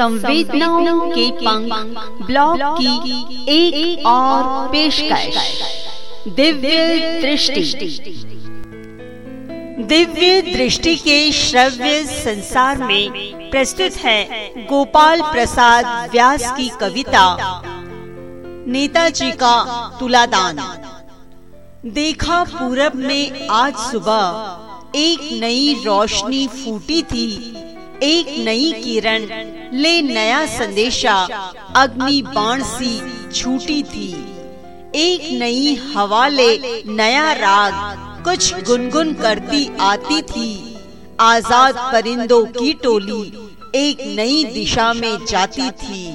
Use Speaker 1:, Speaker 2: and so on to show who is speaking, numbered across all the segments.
Speaker 1: संवेदनाओं के पंख ब्लॉग की एक, एक और पेशकश। दिव्य दृष्टि। दिव्य दृष्टि के श्रव्य संसार में प्रस्तुत है गोपाल प्रसाद व्यास की कविता नेताजी का तुलादान। देखा पूरब में आज सुबह एक नई रोशनी फूटी थी एक नई किरण, ले नया संदेशा, अग्नि बाण सी छूटी थी। एक नई हवा ले नया राग, कुछ गुनगुन करती आती थी। आज़ाद परिंदों की टोली एक नई दिशा में जाती थी।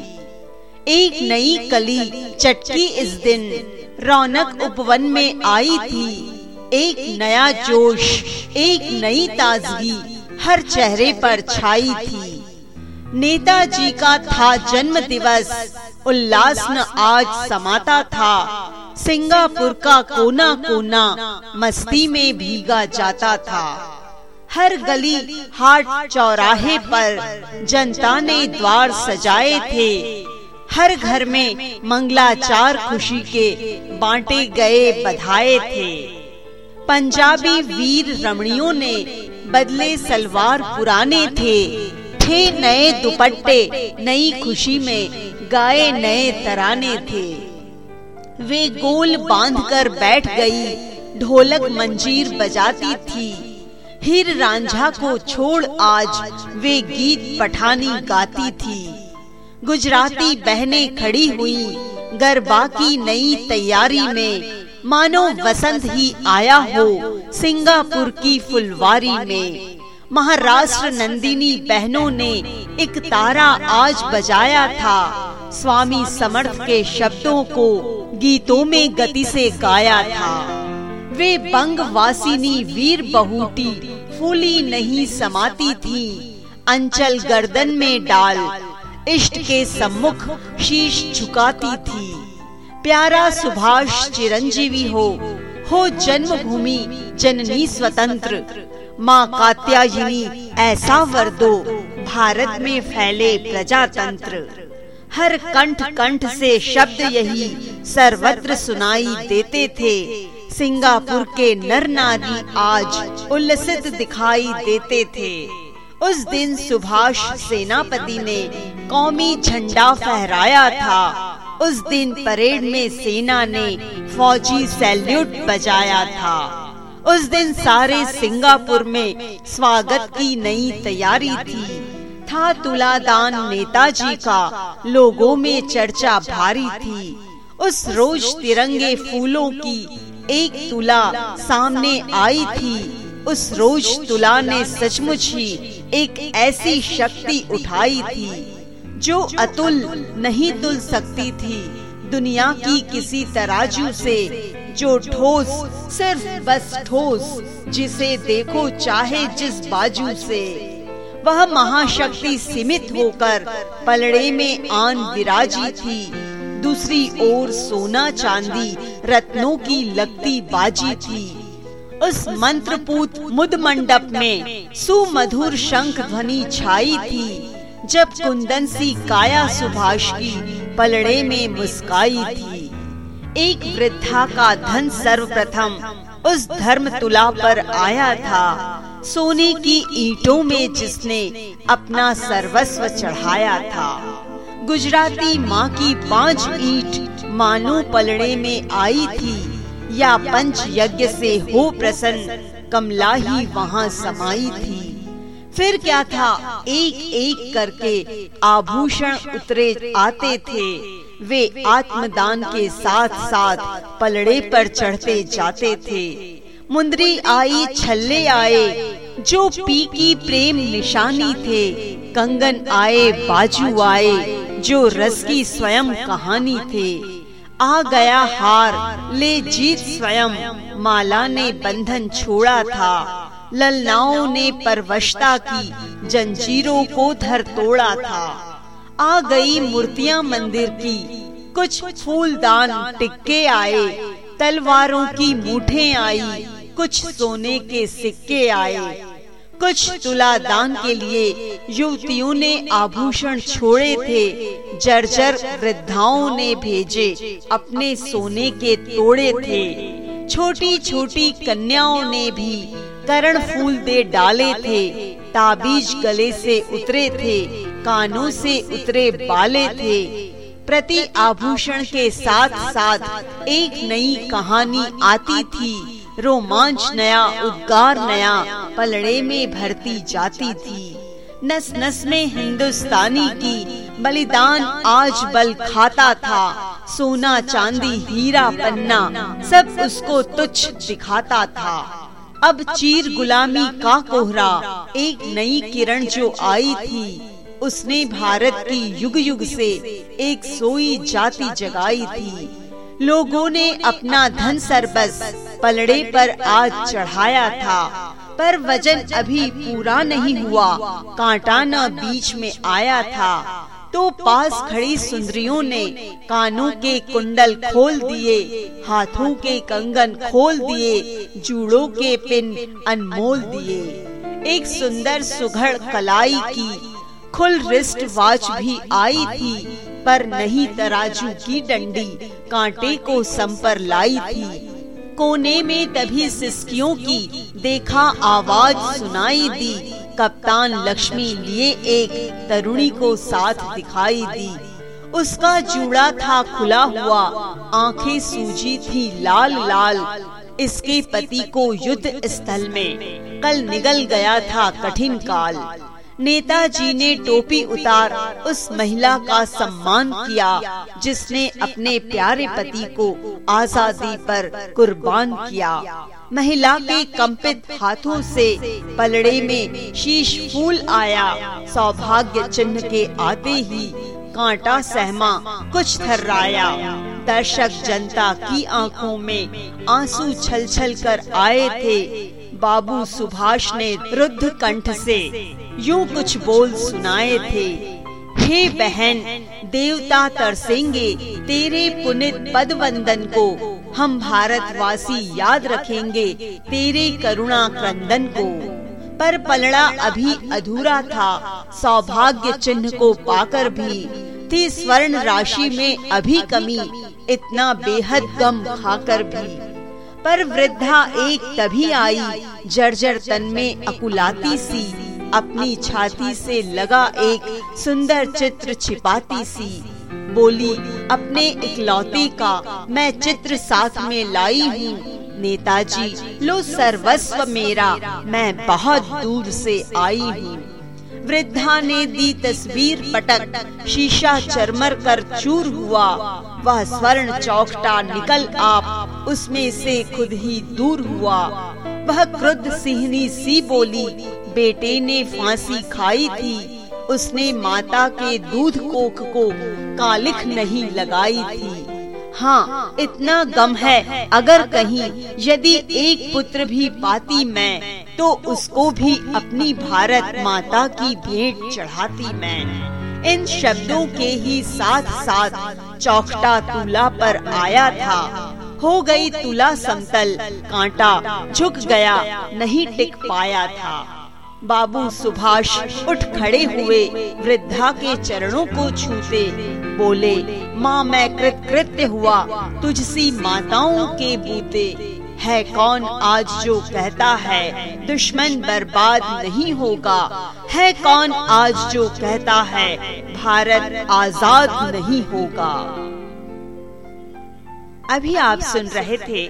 Speaker 1: एक नई कली चटकी इस दिन रौनक उपवन में आई थी। एक नया जोश, एक नई ताजगी हर चेहरे पर छाई थी। नेताजी का था जन्म दिवस। उल्लास न आज समाता था। सिंगापुर का कोना कोना मस्ती में भीगा जाता था। हर गली हाट चौराहे पर जनता ने द्वार सजाए थे। हर घर में मंगलाचार खुशी के बांटे गए बधाए थे। पंजाबी वीर रमणियों ने बदले सलवार पुराने थे। थे नए दुपट्टे, नई खुशी में, गाए नए तराने थे। वे गोल बांधकर बैठ गई, ढोलक मंजीर बजाती थी। हिर रांझा को छोड़ आज वे गीत पठानी गाती थी। गुजराती बहनें खड़ी हुई, गरबा की नई तैयारी में मानो वसंत ही आया हो, सिंगापुर की फुलवारी में। महाराष्ट्र नंदिनी बहनों ने एक तारा आज बजाया था। स्वामी समर्थ के शब्दों को गीतों में गति से गाया था। वे बंग वासिनी वीर बहुटी फूली नहीं समाती थी। अंचल गर्दन में डाल, इष्ट के सम्मुख शीश झुकाती थी। प्यारा सुभाष चिरंजीवी हो हो जन्मभूमि, जननी स्वतंत्र। माँ कात्यायनी, ऐसा वर दो, भारत में फैले प्रजातंत्र। हर कंठ कंठ से शब्द यही, सर्वत्र सुनाई देते थे। सिंगापुर के नर नारी आज उल्लसित दिखाई देते थे। उस दिन सुभाष सेनापति ने कौमी झंडा फहराया था। उस दिन परेड में सेना ने फौजी सैल्यूट बजाया था। उस दिन सारे सिंगापुर में स्वागत की नई तैयारी थी। था तुलादान नेताजी का लोगों में चर्चा भारी थी। उस रोज तिरंगे फूलों की एक तुला सामने आई थी। उस रोज तुला ने सचमुच ही एक ऐसी शक्ति उठाई थी। जो अतुल नहीं तुल सकती थी। दुनिया की किसी तराजू से जो ठोस सिर्फ़ बस ठोस जिसे देखो चाहे जिस बाजू से। वह महाशक्ति सीमित होकर पलड़े में आन विराजी थी। दूसरी ओर सोना चांदी रत्नों की लगती बाजी थी। उस मंत्रपूत मुद मंडप में सुमधुर शंख ध्वनि छाई थी। जब कुंदन सी काया सुभाष की पलड़े में मुस्काई थी। एक वृद्धा का धन सर्वप्रथम उस धर्म तुला पर आया था, सोने की ईटों में जिसने अपना सर्वस्व चढ़ाया था। गुजराती माँ की पाँच ईट मानो पलड़े में आई थी, या पंच यज्ञ से हो प्रसन्न कमला ही वहाँ समाई थी। फिर क्या था? एक एक करके आभूषण उतरे, आते थे। वे आत्मदान के साथ साथ पलड़े पर चढ़ते जाते थे। मुंदरी आई, छल्ले आए, जो पी की प्रेम निशानी थे। कंगन आए, बाजू आए, जो रस की स्वयं कहानी थे। आ गया हार, ले जीत स्वयं। माला ने बंधन छोड़ा था। ललनाओं ने परवशता की, जंजीरों को धर तोड़ा था। आ गई मूर्तियाँ मंदिर की, कुछ फूलदान टिक्के आए, तलवारों की मुठे आई, कुछ सोने के सिक्के आए। कुछ तुला दान के लिए युवतियों ने आभूषण छोड़े थे, जर्जर वृद्धाओं ने भेजे, अपने सोने के तोड़े थे। छोटी छोटी कन्याओं ने भी करण फूल दे डाले थे, ताबीज गले से उतरे थे, कानों से उतरे बाले थे। प्रति आभूषण के साथ साथ एक नई कहानी आती थी, रोमांच नया, उद्गार नया, पलड़े में भरती जाती थी। नस नस में हिंदुस्तानी की बलिदान आज बल खाता था, सोना चांदी हीरा पन्ना, सब उसको तुच्छ दिखाता था। अब चीर गुलामी का कोहरा, एक नई किरण जो आई थी, उसने भारत की युग युग से एक सोई जाति जगाई थी। लोगों ने अपना धन सरबस पलड़े पर आज चढ़ाया था, पर वज़न अभी पूरा नहीं हुआ, कांटा न बीच में आया था। तो पास खड़ी सुंदरियों ने कानों के कुंडल खोल दिए, हाथों के कंगन खोल दिए, जूड़ों के पिन अनमोल दिए। एक सुंदर सुघड़ कलाई की खुल रिस्ट वॉच भी आई थी, पर नहीं तराजू की डंडी कांटे को संपर लाई थी। कोने में तभी सिस्कियों की देखा आवाज़ सुनाई दी। कप्तान लक्ष्मी लिए एक तरुणी को साथ दिखाई दी। उसका जूड़ा था खुला हुआ, आँखें सूजी थी लाल लाल। इसके पति को युद्ध स्थल में कल निगल गया था कठिन काल। नेताजी ने टोपी उतार उस महिला का सम्मान किया, जिसने अपने प्यारे पति को आज़ादी पर कुर्बान किया। महिला के कंपित हाथों से पलड़े में शीश फूल आया। सौभाग्य चिन्ह के आते ही कांटा सहमा कुछ थर्राया। दर्शक जनता की आँखों में आँसू छल छल कर आए थे। बाबू सुभाष ने रुद्ध कंठ से यूँ कुछ बोल सुनाए थे। हे बहन, देवता तरसेंगे तेरे पुनित पद वंदन को। हम भारतवासी याद रखेंगे तेरे करुणा क्रंदन को। पर पलड़ा अभी अधूरा था, सौभाग्य चिन्ह को पाकर भी। थी स्वर्ण राशि में अभी कमी, इतना बेहद गम खाकर भी। पर वृद्धा एक तभी आई, जर्जर तन में अकुलाती सी। अपनी छाती से लगा एक सुंदर चित्र छिपाती सी। बोली, अपने इकलौते का मैं चित्र साथ में लाई हूँ। नेताजी, लो सर्वस्व मेरा, मैं बहुत दूर से आई हूँ। वृद्धा ने दी तस्वीर पटक, शीशा चरमर कर चूर हुआ। वह स्वर्ण चौकटा निकल आप, उसमें से खुद ही दूर हुआ। वह क्रुद्ध सिंहनी सी बोली, बेटे ने फांसी खाई थी। उसने माता के दूध कोख को कालिख नहीं लगाई थी। हाँ इतना गम है। अगर कहीं यदि एक पुत्र भी पाती मैं तो उसको भी अपनी भारत माता की भेंट चढ़ाती मैं। इन शब्दों के ही साथ साथ चौकटा तुला पर आया था। हो गई तुला समतल, कांटा झुक गया, नहीं टिक पाया था। बाबू सुभाष उठ खड़े हुए, वृद्धा के चरणों को छूते, बोले, माँ, मैं कृत कृत्य हुआ, तुझसी माताओं के बूते। है कौन आज जो कहता है, दुश्मन बर्बाद नहीं होगा। है कौन आज जो कहता है, भारत आज़ाद नहीं होगा। अभी आप सुन रहे थे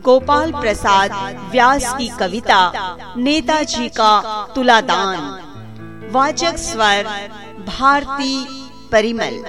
Speaker 1: गोपाल प्रसाद व्यास की कविता नेताजी का तुलादान। वाचक स्वर भारती परिमल।